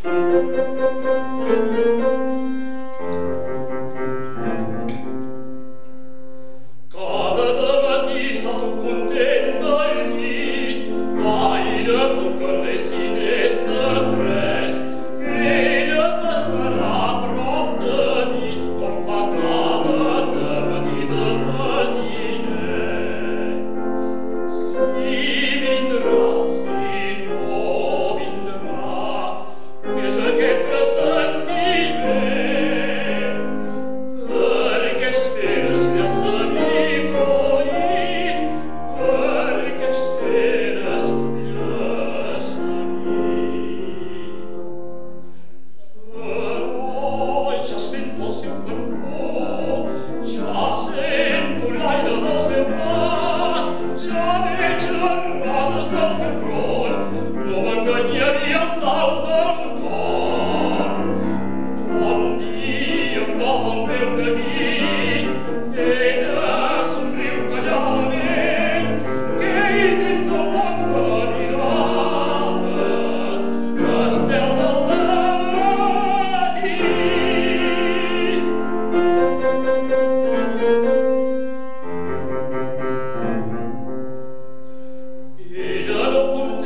Thank you. Terminar